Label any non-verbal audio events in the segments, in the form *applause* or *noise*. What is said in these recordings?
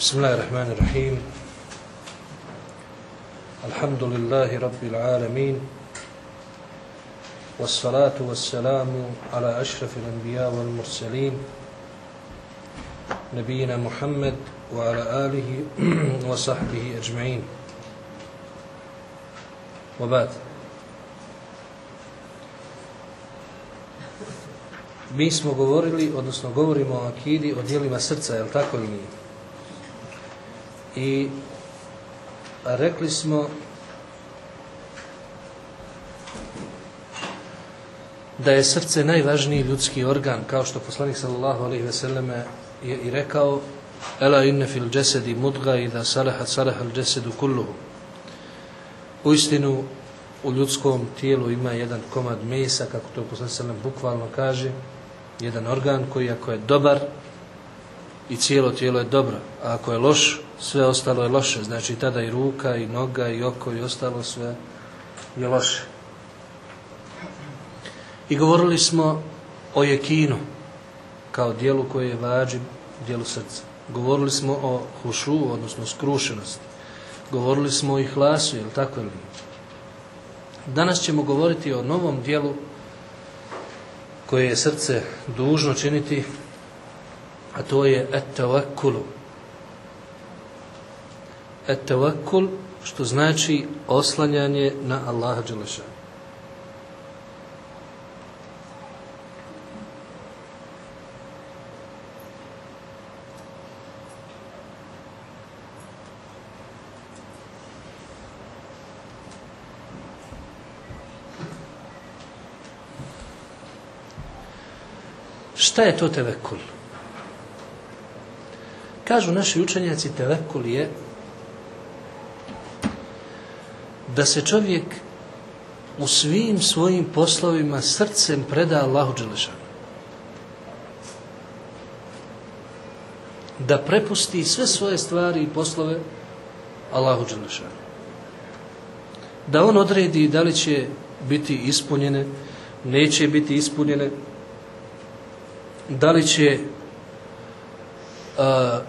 بسم الله الرحمن الرحيم. الحمد لله رب العالمين والصلاة والسلام على أشرف الأنبياء والمرسلين نبينا محمد وعلى آله *clears throat* وصحبه أجمعين. وبعد. Mi smo govorili, odnosno govorimo o akidi, o dijelima srca, je li tako nije? I rekli smo da je srce najvažniji ljudski organ, kao što poslanik sallallahu alejhi ve selleme je i rekao: "Ela inne fil jasadi mudga idha salahat salaha al jasadu kulluhu." Uistinu u ljudskom tijelu ima jedan komad mesa, kako to poslanik sallallahu bukvalno kaže, jedan organ koji ako je dobar i cijelo tijelo je dobro, a ako je loš, sve ostalo je loše. Znači tada i ruka, i noga, i oko, i ostalo sve je loše. I govorili smo o jekinu kao dijelu koje je vađi dijelu srca. Govorili smo o hušu, odnosno skrušenosti. Govorili smo o ihlasu, je li tako ili Danas ćemo govoriti o novom dijelu koje je srce dužno činiti, a to je et-tavakkulu. Et-tavakkul, što znači oslanjanje na Allaha Đelešanu. Šta je to tevekul? Kažu naši učenjaci tevekul je da se čovjek u svim svojim poslovima srcem preda Allahu Đelešanu. Da prepusti sve svoje stvari i poslove Allahu Đelešanu. Da on odredi da li će biti ispunjene, neće biti ispunjene, da li će a,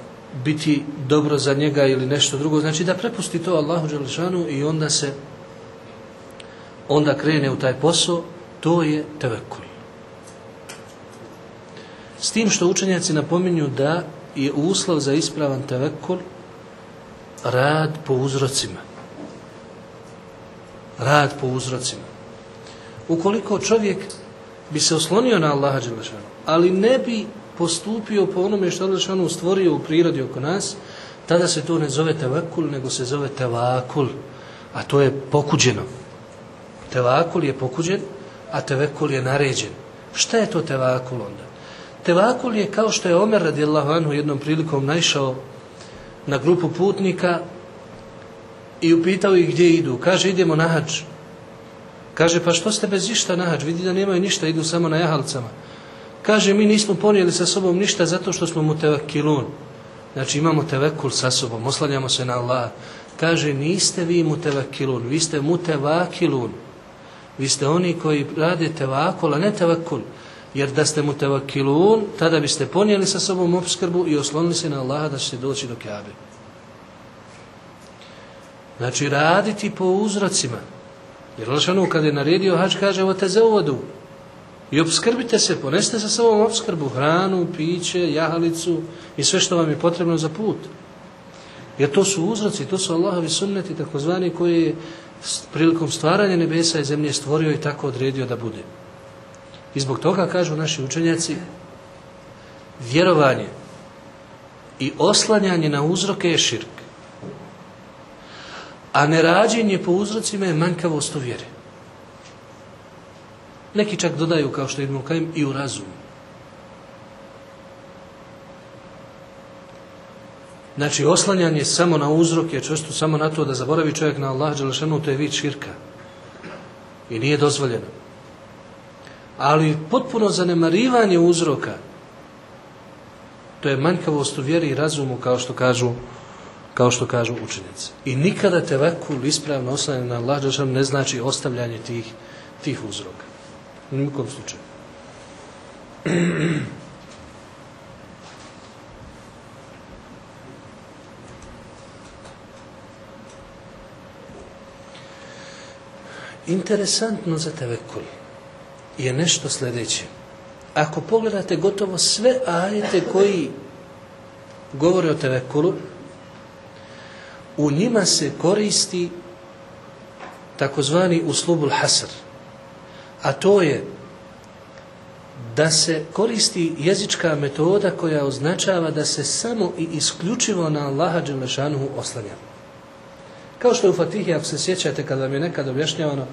biti dobro za njega ili nešto drugo. Znači da prepusti to Allahu Đelešanu i onda se onda krene u taj posao, to je tevekul. S tim što učenjaci napominju da je uslov za ispravan tevekul rad po uzrocima. Rad po uzrocima. Ukoliko čovjek bi se oslonio na Allaha Đelešanu, ali ne bi postupio po onome što Allah stvorio u prirodi oko nas, tada se to ne zove tevakul, nego se zove tevakul, a to je pokuđeno. Tevakul je pokuđen, a tevekul je naređen. Šta je to tevakul onda? Tevakul je kao što je Omer radijallahu anhu jednom prilikom naišao na grupu putnika i upitao ih gdje idu. Kaže, idemo na hađ. Kaže, pa što ste bez išta na hađ? Vidi da nemaju ništa, idu samo na jahalcama. Kaže, mi nismo ponijeli sa sobom ništa zato što smo mu tevekilun. Znači, imamo tevekul sa sobom, oslanjamo se na Allah. Kaže, niste vi mu tevekilun, vi ste mu tevakilun. Vi ste oni koji rade tevakul, a ne tevekul. Jer da ste mu tevakilun, tada biste ponijeli sa sobom obskrbu i oslonili se na Allaha da ćete doći do Kabe. Znači, raditi po uzrocima. Jer Lašanu kada je naredio hađ, kaže, ovo te za uvodu. I obskrbite se, poneste sa sobom obskrbu, hranu, piće, jahalicu i sve što vam je potrebno za put. Jer to su uzroci, to su Allahovi sunneti, takozvani, koji je prilikom stvaranja nebesa i zemlje stvorio i tako odredio da bude. I zbog toga, kažu naši učenjaci, vjerovanje i oslanjanje na uzroke je širk. A nerađenje po uzrocima je manjkavost u vjeri. Neki čak dodaju, kao što idemo kajem, i u razumu. Znači, oslanjanje samo na uzrok je često samo na to da zaboravi čovjek na Allah Đelešanu, to je vid širka. I nije dozvoljeno. Ali potpuno zanemarivanje uzroka, to je manjkavost u vjeri i razumu, kao što kažu kao što kažu učenici. I nikada te vakul ispravno oslanjanje na Allah Đelešanu ne znači ostavljanje tih, tih uzroka. U nikom slučaju. Interesantno za tevekul je nešto sljedeće. Ako pogledate gotovo sve ajete koji govore o tevekulu, u njima se koristi takozvani uslubul hasr, a to je da se koristi jezička metoda koja označava da se samo i isključivo na Allaha Đelešanuhu oslanja. Kao što je u Fatihi, ako se sjećate, kada vam je nekad objašnjavano,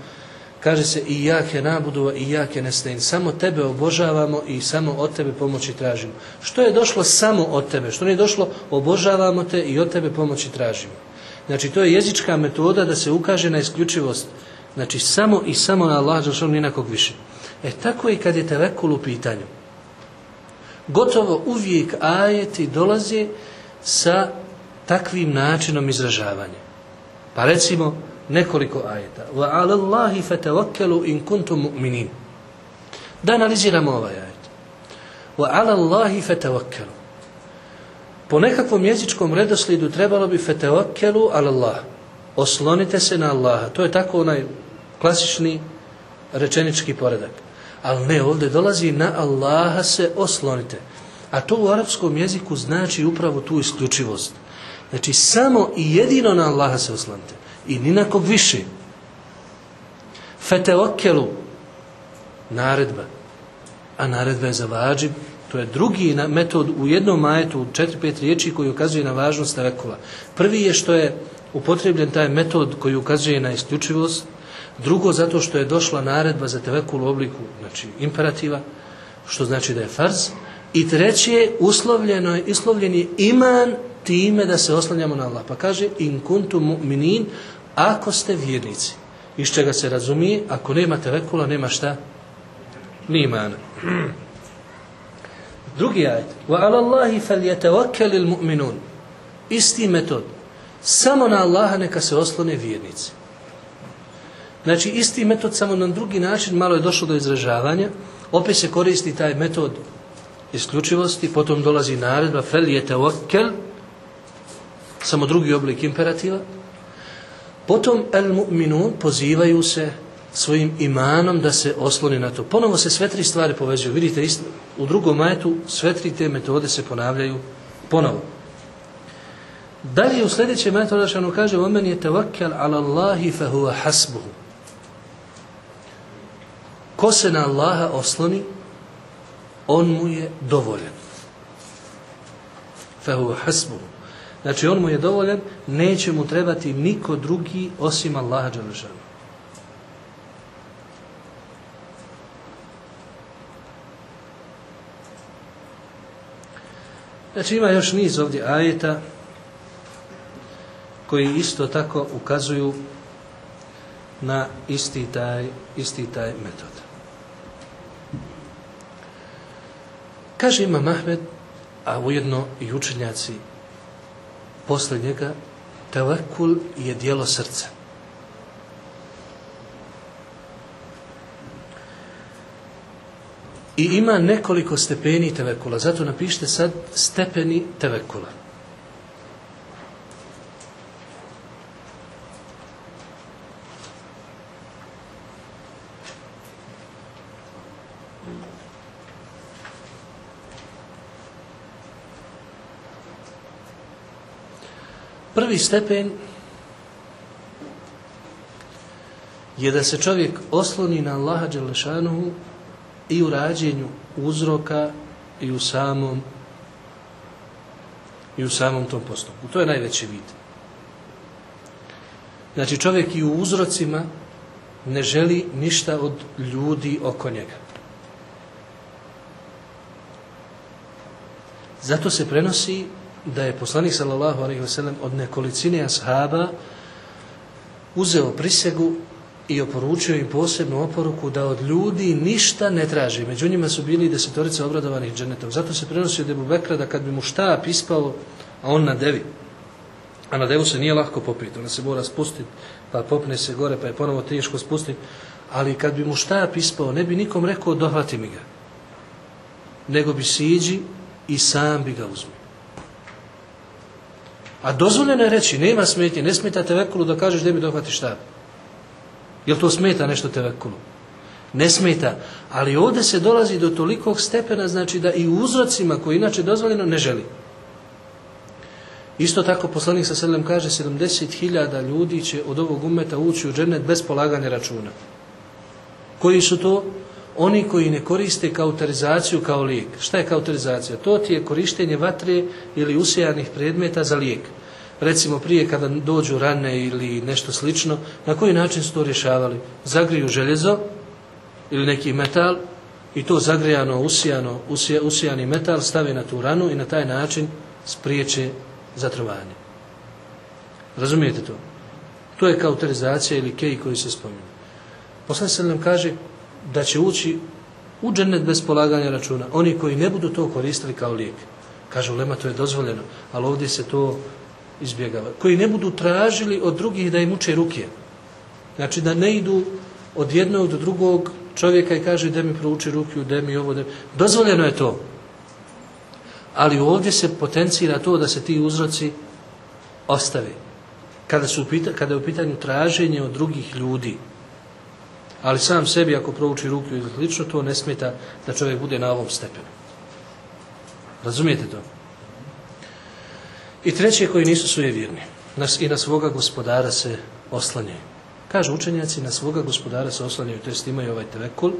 kaže se i jake nabudu i jake nestein. Samo tebe obožavamo i samo od tebe pomoći tražimo. Što je došlo samo od tebe? Što nije došlo obožavamo te i od tebe pomoći tražimo. Znači to je jezička metoda da se ukaže na isključivost. Znači samo i samo na Allah, ni ni nakog više. E tako i kad je tevekul u pitanju. Gotovo uvijek ajeti dolaze sa takvim načinom izražavanja. Pa recimo nekoliko ajeta. Ala Allahi fatawakkalu in kuntum mu'minin. Da analiziramo ovaj ajet. Ala Allahi fatawakkalu. Po nekakvom jezičkom redoslijedu trebalo bi fatawakkalu ala Allah. Oslonite se na Allaha. To je tako onaj klasični rečenički poredak. Ali ne, ovdje dolazi na Allaha se oslonite. A to u arapskom jeziku znači upravo tu isključivost. Znači samo i jedino na Allaha se oslonite. I ni na kog više. Feteokelu, naredba. A naredba je za vađib. To je drugi metod u jednom majetu, četiri, pet riječi koji ukazuje na važnost tevekula. Prvi je što je upotrebljen taj metod koji ukazuje na isključivost, Drugo, zato što je došla naredba za tevekul u obliku znači, imperativa, što znači da je farz. I treće, uslovljeno je, islovljen je iman time da se oslanjamo na Allah. Pa kaže, in kuntum mu'minin, ako ste vjernici. Iz čega se razumije, ako nema tevekula, nema šta? Ni imana. Drugi ajet. Wa ala Allahi mu'minun. Isti metod. Samo na Allaha neka se oslone vjernici. Znači isti metod samo na drugi način malo je došlo do izražavanja. Opet se koristi taj metod isključivosti, potom dolazi naredba fel je teokel, samo drugi oblik imperativa. Potom el mu'minun pozivaju se svojim imanom da se osloni na to. Ponovo se sve tri stvari povezuju. Vidite, u drugom majetu sve tri te metode se ponavljaju ponovo. Dalje u sljedećem majetu ono kaže وَمَنْ يَتَوَكَّلْ عَلَى اللَّهِ فَهُوَ حَسْبُهُ Ko se na Allaha osloni, on mu je dovoljan. Fehu hasbu. Znači on mu je dovoljan, neće mu trebati niko drugi osim Allaha Đalešanu. Znači ima još niz ovdje ajeta koji isto tako ukazuju na isti taj, isti taj metod. Kaže ima Mahmed, a ujedno i učenjaci posle njega, tevekul je dijelo srca. I ima nekoliko stepeni tevekula, zato napišite sad stepeni tevekula. Stepen je da se čovjek osloni na Allaha Đelešanuhu i u rađenju uzroka i u samom i u samom tom postupku. To je najveći vid. Znači čovjek i u uzrocima ne želi ništa od ljudi oko njega. Zato se prenosi da je poslanik sallallahu alejhi ve sellem od nekolicine ashaba uzeo prisegu i oporučio im posebnu oporuku da od ljudi ništa ne traži. Među njima su bili desetorice obradovanih dženetom. Zato se prenosio od Ebu Bekra da kad bi mu štap ispao, a on na devi, a na devu se nije lako popiti, ona se mora spustiti, pa popne se gore, pa je ponovo teško spustiti, ali kad bi mu štap ispao, ne bi nikom rekao dohvati mi ga, nego bi siđi i sam bi ga uzmi. A dozvoljeno je reći, nema smetnje, ne smeta te vekulu da kažeš da mi dohvati štab. Jel to smeta nešto tevekulu? Ne smeta, ali ovdje se dolazi do tolikog stepena, znači da i uzrocima koji inače dozvoljeno ne želi. Isto tako poslanik sa selem kaže 70.000 ljudi će od ovog umeta ući u džennet bez polaganja računa. Koji su to? Oni koji ne koriste kauterizaciju kao lijek. Šta je kauterizacija? To ti je korištenje vatre ili usijanih predmeta za lijek. Recimo prije kada dođu rane ili nešto slično, na koji način su to rješavali? Zagriju željezo ili neki metal i to zagrijano, usijano, usijani metal stave na tu ranu i na taj način spriječe zatrovanje. Razumijete to? To je kauterizacija ili kej koji se spominje. Posle se nam kaže da će ući u džennet bez polaganja računa. Oni koji ne budu to koristili kao lijek. Kaže Lema, to je dozvoljeno, ali ovdje se to izbjegava. Koji ne budu tražili od drugih da im uče ruke. Znači da ne idu od jednog do drugog čovjeka i kaže da mi prouči ruku, da mi ovo, da Dozvoljeno je to. Ali ovdje se potencira to da se ti uzroci ostave. Kada, su kada je u pitanju traženje od drugih ljudi. Ali sam sebi ako prouči ruku ili slično, to ne smeta da čovjek bude na ovom stepenu. Razumijete to? I treće koji nisu sujevjerni. Nas, I na svoga gospodara se oslanjaju. Kažu učenjaci, na svoga gospodara se oslanjaju, to jest imaju ovaj tevekul.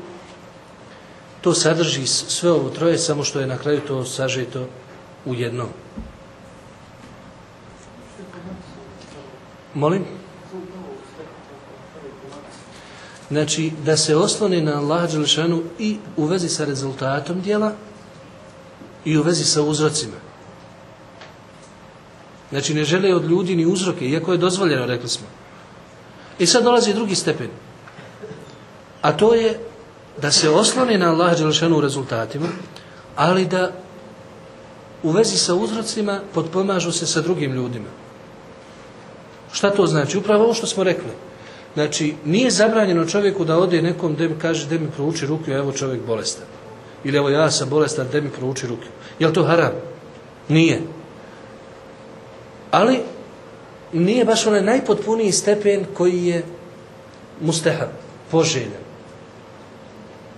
To sadrži sve ovo troje, samo što je na kraju to sažeto u jednom. Molim? Znači, da se osloni na Allaha Đelešanu i u vezi sa rezultatom dijela i u vezi sa uzrocima. Znači, ne žele od ljudi ni uzroke, iako je dozvoljeno, rekli smo. I sad dolazi drugi stepen. A to je da se osloni na Allaha Đelešanu u rezultatima, ali da u vezi sa uzrocima potpomažu se sa drugim ljudima. Šta to znači? Upravo ovo što smo rekli. Znači, nije zabranjeno čovjeku da ode nekom da kaže da mi prouči ruku, evo čovjek bolestan. Ili evo ja sam bolestan, da mi prouči ruku. Je li to haram? Nije. Ali nije baš onaj najpotpuniji stepen koji je mustehab, poželjen.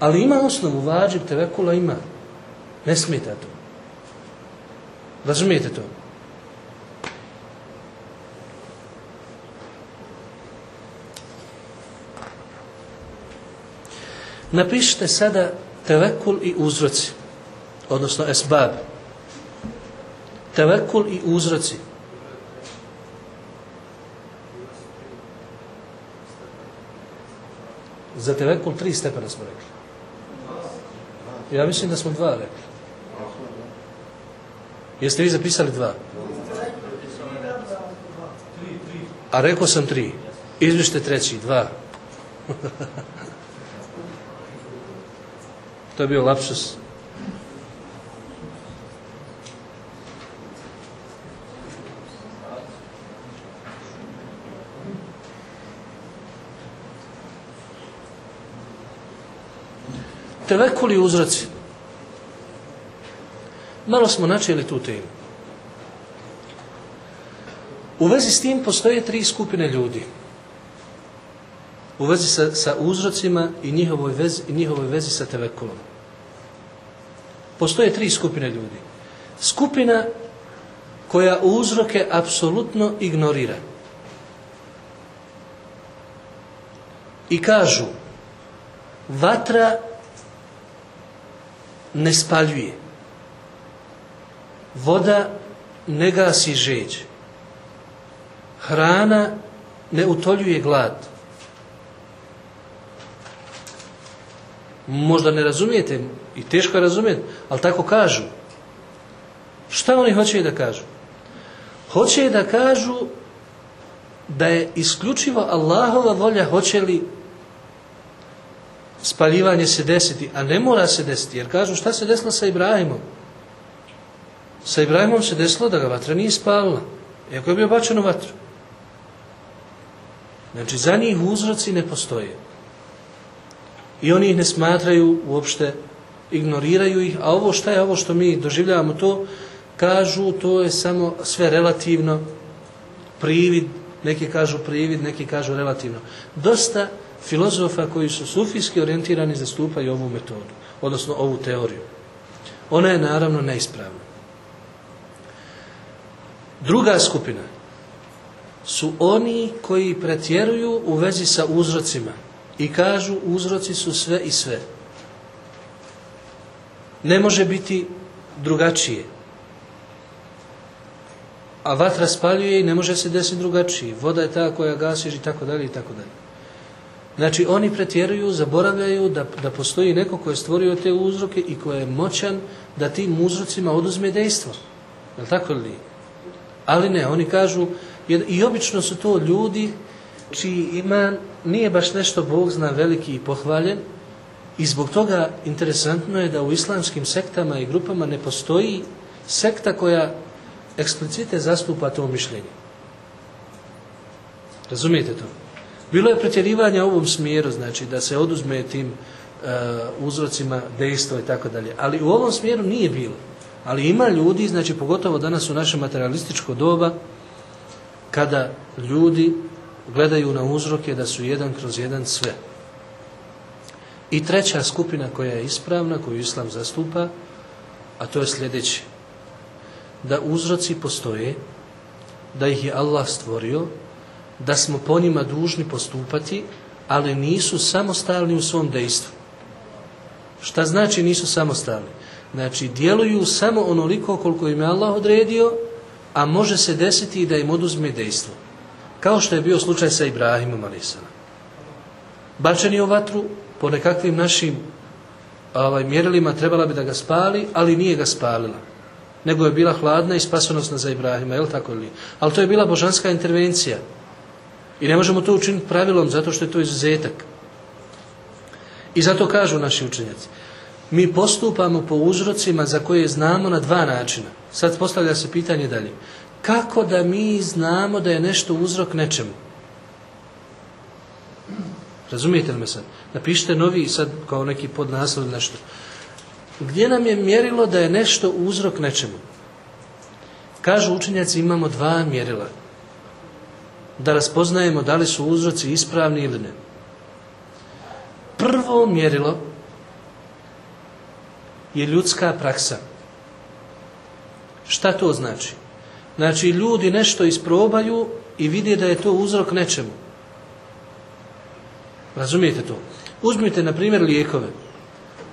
Ali ima osnovu, vađib, tevekula ima. Ne smeta to. Razumijete to? Napišite sada tevekul i uzroci, odnosno esbab. Tevekul i uzroci. Za tevekul tri stepena smo rekli. Ja mislim da smo dva rekli. Jeste vi zapisali dva? A rekao sam tri. Izvište treći, dva. *laughs* to je bio lapsus. Telekuli uzroci. Malo smo načeli tu temu. U vezi s tim postoje tri skupine ljudi. U vezi sa, sa uzrocima i njihovoj vezi, i njihovoj vezi sa tevekulom. Postoje tri skupine ljudi. Skupina koja uzroke apsolutno ignorira. I kažu, vatra ne spaljuje voda ne gasi žeđ. Hrana ne utoljuje glad. Možda ne razumijete i teško je razumijeti, ali tako kažu. Šta oni hoće da kažu? Hoće da kažu da je isključivo Allahova volja hoće li spaljivanje se desiti, a ne mora se desiti, jer kažu šta se desilo sa Ibrahimom? Sa Ibrahimom se desilo da ga vatra nije spalila. Iako je bio bačen u vatru. Znači, za njih uzroci ne postoje. I oni ih ne smatraju uopšte, ignoriraju ih, a ovo šta je ovo što mi doživljavamo to, kažu to je samo sve relativno, privid, neki kažu privid, neki kažu relativno. Dosta filozofa koji su sufijski orijentirani zastupaju ovu metodu, odnosno ovu teoriju. Ona je naravno neispravna. Druga skupina su oni koji pretjeruju u vezi sa uzrocima i kažu uzroci su sve i sve. Ne može biti drugačije. A vatra spaljuje i ne može se desiti drugačije. Voda je ta koja gasi i tako dalje i tako dalje. Znači oni pretjeruju, zaboravljaju da, da postoji neko ko je stvorio te uzroke i ko je moćan da tim uzrocima oduzme dejstvo. Je tako li? Ali ne, oni kažu, i obično su to ljudi čiji iman nije baš nešto Bog zna veliki i pohvaljen i zbog toga interesantno je da u islamskim sektama i grupama ne postoji sekta koja eksplicite zastupa to mišljenje. Razumijete to? Bilo je pretjerivanja u ovom smjeru, znači da se oduzme tim uh, uzrocima dejstva i tako dalje. Ali u ovom smjeru nije bilo. Ali ima ljudi, znači pogotovo danas u našem materialističko doba, kada ljudi gledaju na uzroke da su jedan kroz jedan sve. I treća skupina koja je ispravna, koju Islam zastupa, a to je sljedeći. Da uzroci postoje, da ih je Allah stvorio, da smo po njima dužni postupati, ali nisu samostalni u svom dejstvu. Šta znači nisu samostalni? Znači, djeluju samo onoliko koliko im je Allah odredio, a može se desiti i da im oduzme dejstvo. Kao što je bio slučaj sa Ibrahimom Alisana. Bačeni u vatru, po nekakvim našim ovaj, mjerilima trebala bi da ga spali, ali nije ga spalila. Nego je bila hladna i spasonosna za Ibrahima, je li tako li? Ali to je bila božanska intervencija. I ne možemo to učiniti pravilom, zato što je to izuzetak. I zato kažu naši učenjaci. Mi postupamo po uzrocima za koje znamo na dva načina. Sad postavlja se pitanje dalje. Kako da mi znamo da je nešto uzrok nečemu? Razumijete li me sad? Napišite novi sad kao neki podnaslov ili nešto. Gdje nam je mjerilo da je nešto uzrok nečemu? Kažu učenjaci imamo dva mjerila. Da raspoznajemo da li su uzroci ispravni ili ne. Prvo mjerilo je ljudska praksa. Šta to znači? Znači, ljudi nešto isprobaju i vide da je to uzrok nečemu. Razumijete to? Uzmite, na primjer, lijekove.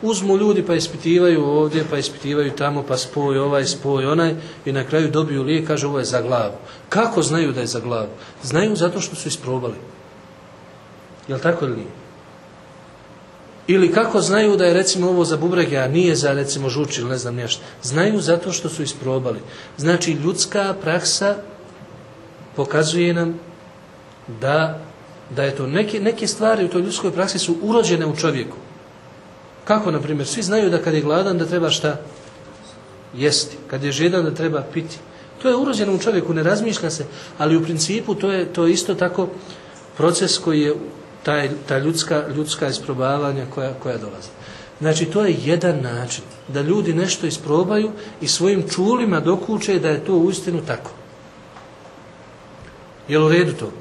Uzmu ljudi pa ispitivaju ovdje, pa ispitivaju tamo, pa spoj ovaj, spoj onaj i na kraju dobiju lijek, kaže ovo je za glavu. Kako znaju da je za glavu? Znaju zato što su isprobali. Jel tako ili nije? Ili kako znaju da je recimo ovo za bubrege, a nije za recimo žuč ili ne znam nešto. Znaju zato što su isprobali. Znači ljudska praksa pokazuje nam da, da je to neke, neke stvari u toj ljudskoj praksi su urođene u čovjeku. Kako, na primjer, svi znaju da kad je gladan da treba šta? Jesti. Kad je žedan da treba piti. To je urođeno u čovjeku, ne razmišlja se, ali u principu to je, to je isto tako proces koji je taj, ta ljudska, ljudska isprobavanja koja, koja dolazi. Znači, to je jedan način da ljudi nešto isprobaju i svojim čulima dokuče da je to uistinu tako. Je u redu to?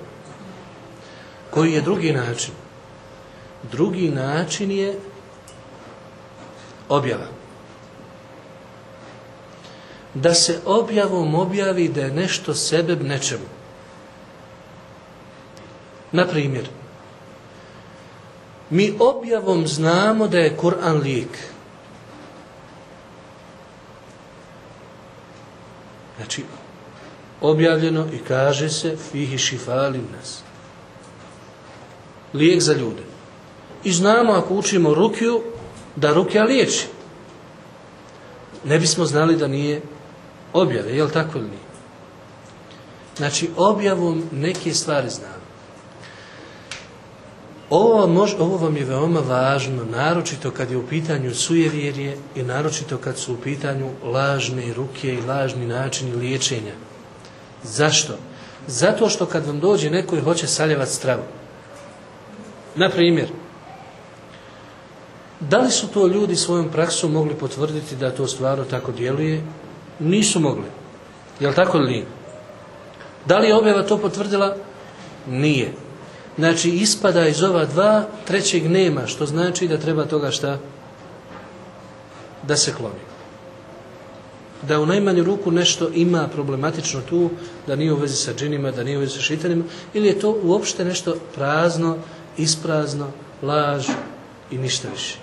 Koji je drugi način? Drugi način je objava. Da se objavom objavi da je nešto sebe nečemu. Na primjer, mi objavom znamo da je Kur'an lijek. Znači, objavljeno i kaže se fihi šifali nas. Lijek za ljude. I znamo ako učimo rukiju, da rukija liječi. Ne bismo znali da nije objave, je li tako ili nije? Znači, objavom neke stvari znamo. Ovo, mož, ovo vam je veoma važno, naročito kad je u pitanju sujevjerje i naročito kad su u pitanju lažne ruke i lažni načini liječenja. Zašto? Zato što kad vam dođe neko i hoće saljevati stravu. Na primjer, da li su to ljudi svojom praksom mogli potvrditi da to stvarno tako djeluje? Nisu mogli. Je li tako li nije? Da li je objava to potvrdila? Nije. Znači ispada iz ova dva, trećeg nema, što znači da treba toga šta? Da se kloni. Da u najmanju ruku nešto ima problematično tu, da nije u vezi sa džinima, da nije u vezi sa šitanima, ili je to uopšte nešto prazno, isprazno, laž i ništa više.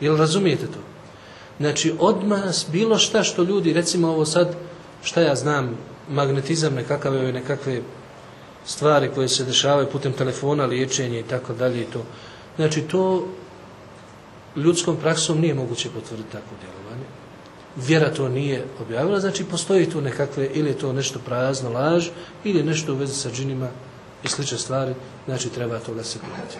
Jel razumijete to? Znači, odmah bilo šta što ljudi, recimo ovo sad, šta ja znam, magnetizam nekakav, nekakve stvari koje se dešavaju putem telefona, liječenje i tako dalje i to. Znači, to ljudskom praksom nije moguće potvrditi takvo djelovanje. Vjera to nije objavila, znači postoji tu nekakve, ili je to nešto prazno, laž, ili nešto u vezi sa džinima i slične stvari, znači treba toga se prijeti.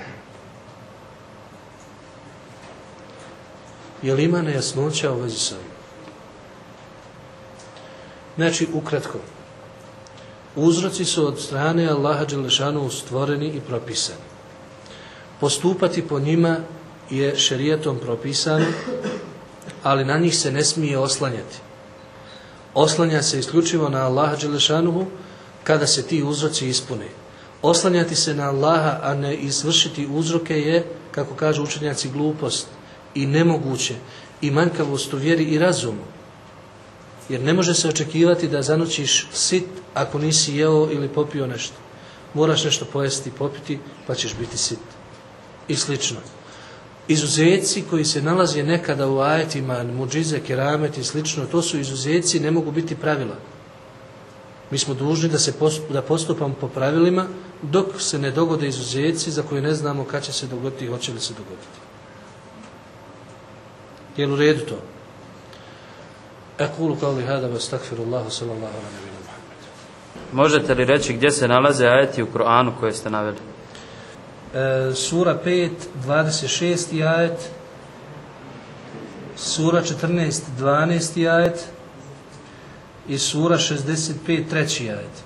Je li ima nejasnoća u vezi sa ovim? Znači, ukratko, uzroci su od strane Allaha Đelešanu stvoreni i propisani. Postupati po njima je šerijetom propisano, ali na njih se ne smije oslanjati. Oslanja se isključivo na Allaha Đelešanu kada se ti uzroci ispune. Oslanjati se na Allaha, a ne izvršiti uzroke je, kako kažu učenjaci, glupost i nemoguće i manjkavost u vjeri i razumu. Jer ne može se očekivati da zanoćiš sit ako nisi jeo ili popio nešto. Moraš nešto pojesti i popiti pa ćeš biti sit. I slično. Izuzeci koji se nalaze nekada u ajetima, muđize, keramet i slično, to su izuzeci, ne mogu biti pravila. Mi smo dužni da se da postupamo po pravilima dok se ne dogode izuzeci za koje ne znamo kad će se dogoditi i hoće li se dogoditi. Je u redu to? Ekulu kao li hada vas takfirullahu sallallahu ala nebina Muhammed. Možete li reći gdje se nalaze ajeti u Kur'anu koje ste naveli? E, sura 5, 26. ajet, sura 14, 12. ajet i sura 65, treći ajet.